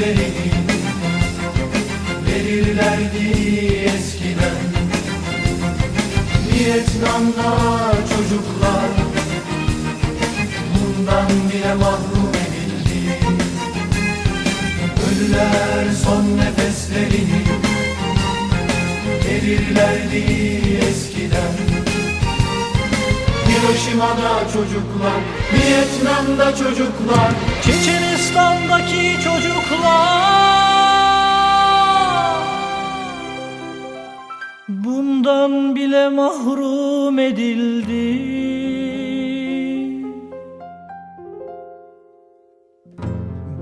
nefeslerini Verirlerdi eskiden. Vietnam'da çocuklar Bundan bile mahrum edildi Ölüler son nefeslerini Verirlerdi eskiden. Hiroşima'da çocuklar Vietnam'da çocuklar Çeçenistan'daki çocuklar. Bundan bile mahrum edildi.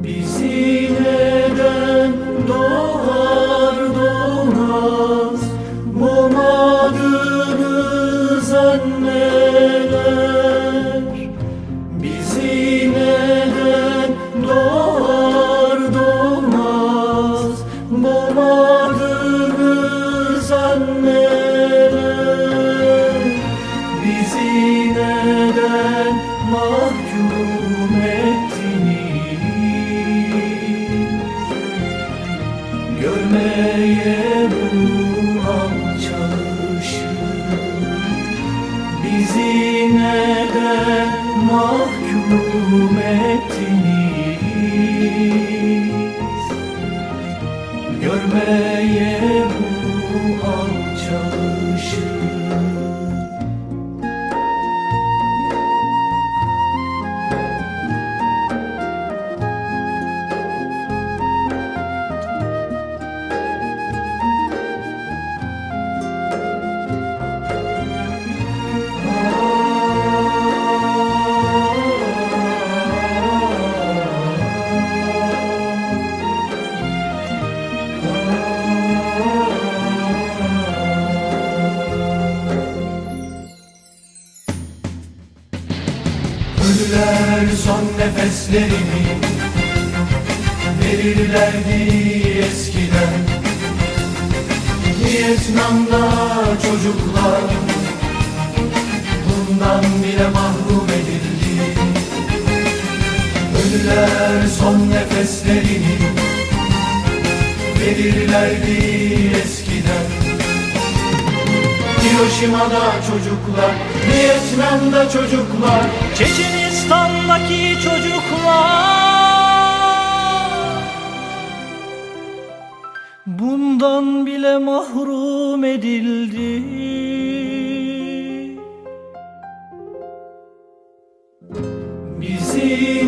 Bizi neden doğar doğmaz mahkum ettiniz Görmeye bu çalışır son nefeslerini Verirlerdi eskiden. Vietnam'da çocuklar Bundan bile mahrum edildi. Ölüler son nefeslerini Verirlerdi eskiden Hiroşima'da çocuklar. Vietnam'da çocuklar. Çeçenistan'daki çocuklar. Bundan bile mahrum edildi. Bizi neden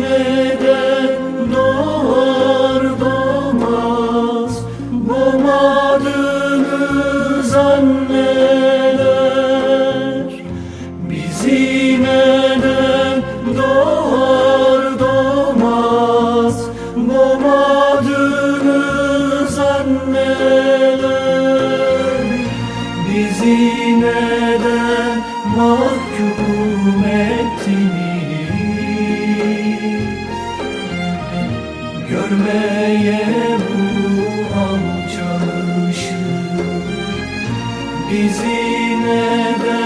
bizi neden